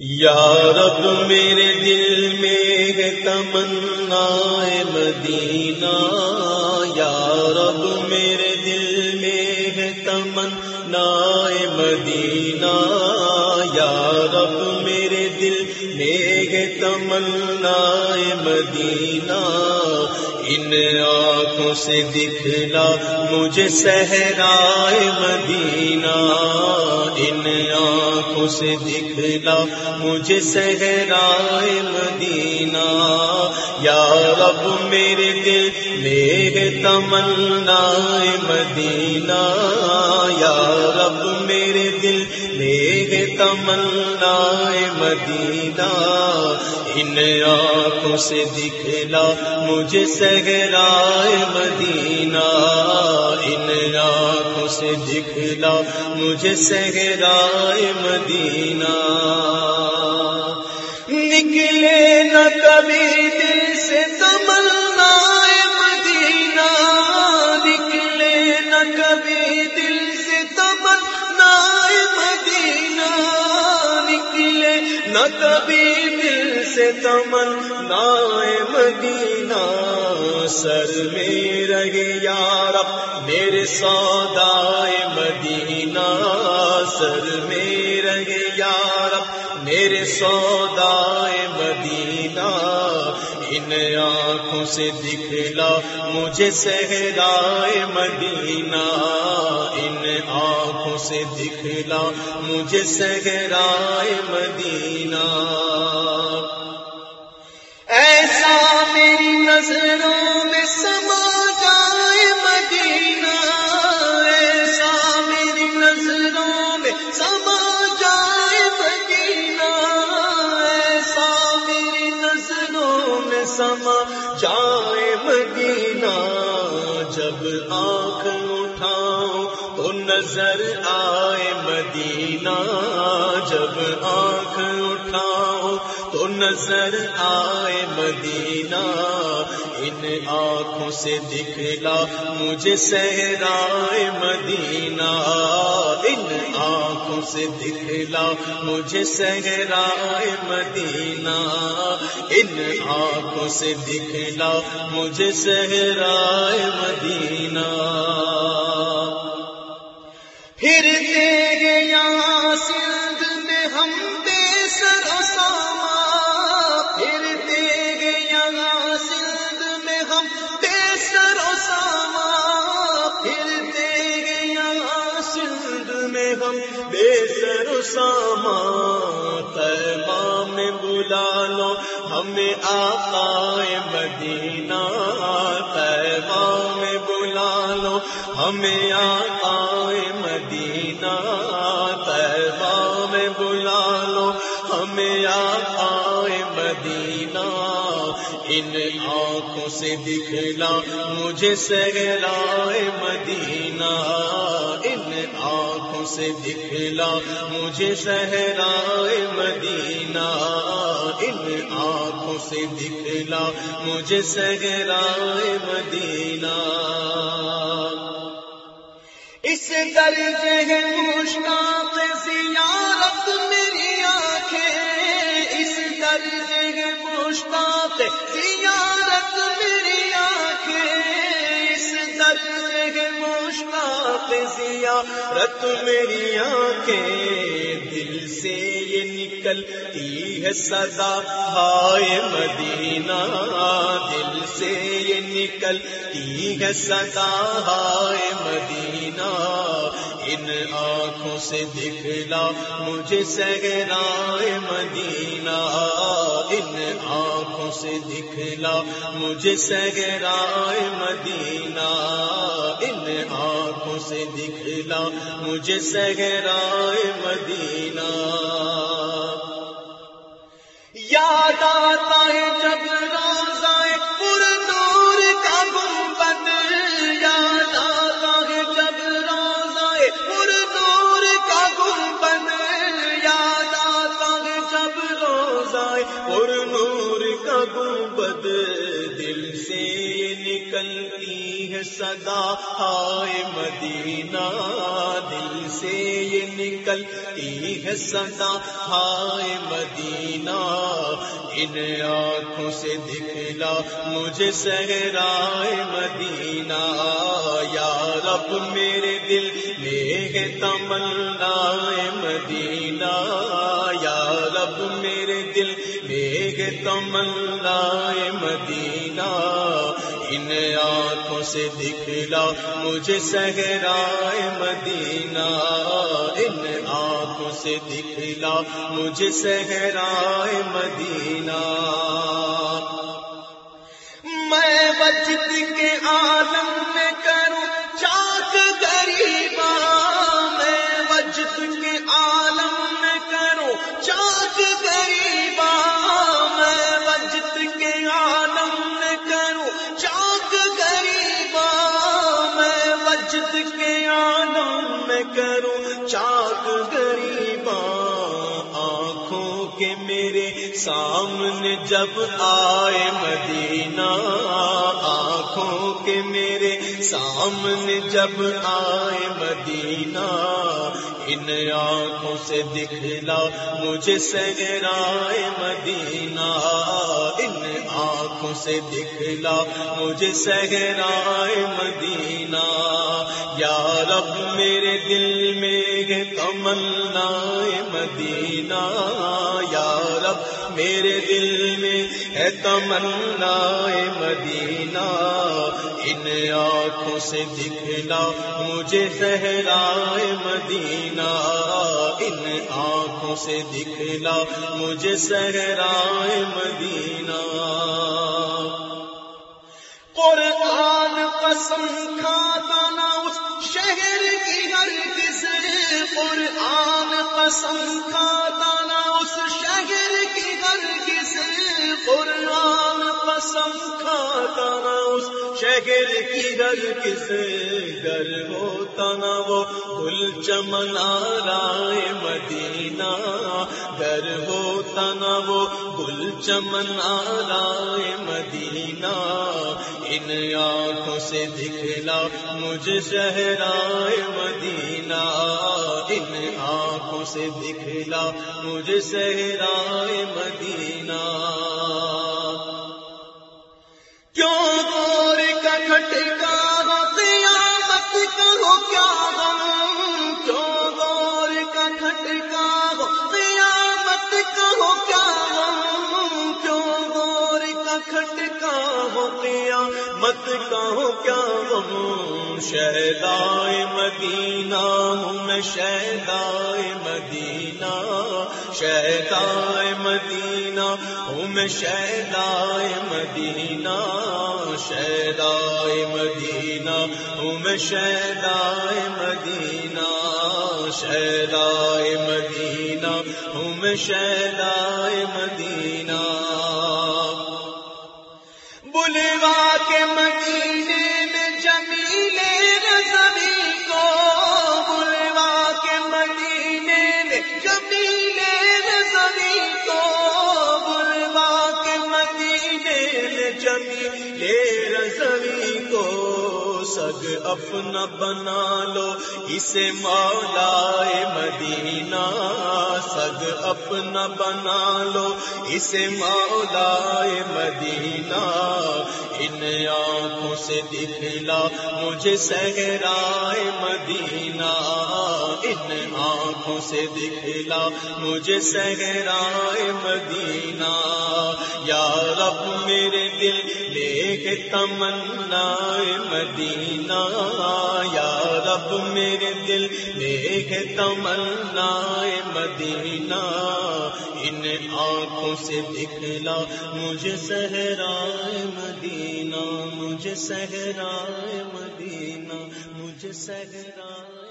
یا رب میرے دل میں ہے تمنا مدینہ یا رب میرے دل میں ہے تمنا مدینہ یا رب میرے دل میں تمنا مدینہ، ان آنکھوں سے دکھلا مجھے صحرائے مدینہ۔ ان آنکھوں سے دکھلا مجھے صحرائے مدینہ۔ یا رب میرے دل، میرے تمنا مدینہ۔ یا رب میرے دل، میرے تمنا مدینہ۔ ان آنکھوں سے دکھلا مجھے سہرائے مدینہ۔ ان آنکھوں سے دکھلا مجھے سہرائے مدینہ۔ نکلے نہ کبھی دل نہ کبھی دل سے تمنا مدینہ، سر میں رہے یار میرے سودائے مدینہ، سر میں رہے یار میرے سودائے مدینہ ان آنکھوں سے دکھلا مجھے صحرائے مدینہ۔ ان آنکھوں سے دکھلا مجھے صحرائے مدینہ۔ جائے مدینہ جب آنکھ اٹھاؤں تو نظر آئے مدینہ جب آنکھ اٹھاؤں تو نظر آئے مدینہ، ان آنکھوں سے دکھلا مجھے سہرائے مدینہ۔ ان آنکھوں سے دکھلا مجھے سہرائے مدینہ۔ ان آنکھوں سے دکھلا مجھے سہرائے مدینہ۔ پھر بے سر و میں بلا لو ہمیں آقائے مدینہ تیبا میں بلا لو ہمیں آقائے مدینہ تیبا میں بلا لو ہمیں آقائے مدینہ ان آنکھوں سے دکھلا مجھے سہرائے مدینہ۔ ان آنکھوں سے دکھلا مجھے سہرائے مدینہ۔ ان آنکھوں سے دکھلا مجھے سہرائے مدینہ۔ اس درجے ہے مشتاق زیارت میری مشتاق زیارت میری آنکھیں اس درجے ہے مشتاق زیارت میری آنکھیں دل سے یہ نکلتی ہے سدا ہائے مدینہ، دل سے یہ نکلتی ہے سدا ہائے مدینہ۔ ان آنکھوں سے دکھلا مجھے سگرائے مدینہ۔ ان آنکھوں سے دکھلا مجھے سگرائے مدینہ۔ ان آنکھوں سے دکھلا مجھے سگرائے مدینہ۔ یاد روزائے نور کا گنبد دل سے نکلتی ہے صدا۔ ہائے مدینہ، دل سے یہ نکلتی ہے صدا۔ ہائے مدینہ، ان آنکھوں سے دکھلا مجھے سہرائے مدینہ۔ یا رب، میرے دل میں ہے تمنا مدینہ۔ دل میں تمنا مدینہ، ان آنکھوں سے دکھلا مجھے سہرائے مدینہ۔ ان آنکھوں سے دکھلا مجھے سہرائے مدینہ۔ میں بچت کے عالم میں کروں کروں چاک غریبا آنکھوں کے میرے سامنے جب آئے مدینہ، آنکھوں کے میرے سامنے جب آئے مدینہ ان آنکھوں سے دکھلا مجھے سہرائے مدینہ۔ ان آنکھوں سے دکھلا مجھے سہرائے مدینہ۔ یا رب میرے دل میں تمنا مدینہ۔ یا رب میرے دل ہے تمنا مدینہ، ان آنکھوں سے دکھلا مجھے سہرائے مدینہ، ان آنکھوں سے دکھلا مجھے سہرائے مدینہ۔ قرآن قسم کھاتا نہ اس شہر کی ہر قرآن قسم کھاتا نہ اس شہر کی قرآن قسم کھاتا نہ اس شہر کی ہر کسی گر ہوتا نہ وہ گل چمنا رائے مدینہ گر ہوتا نہ وہ گل چمنا رائے مدینہ ان آنکھوں سے دکھلا مجھے شہرائے سے دکھلا مجھے شہرائے مدینہ۔ کیوں گور کا کھٹکا قیامت کرو کیا غم قیامت کہو کیا غم شہدائے مدینہ ہوں میں شہدائے مدینہ شہدائے مدینہ ہوں میں شہدائے مدینہ شہدائے مدینہ ہوں میں شہدائے مدینہ شہدائے مدینہ ہوں میں شہدائے مدینہ۔ سگ اپنا بنا لو اسے مولا مدینہ سگ اپنا بنا لو اسے مولا مدینہ ان آنکھوں سے دکھلا مجھے سہرائے مدینہ۔ ان آنکھوں سے دکھلا مجھے سہرائے مدینہ۔ یا رب میرے دل لے کے تمنا مدینہ۔ یا رب میرے دل لے کے تمنا مدینہ۔ ان آنکھوں سے دکھلا مجھے سہرائے مدینہ۔ مجھ سہرائے مدینہ مجھے سہرائے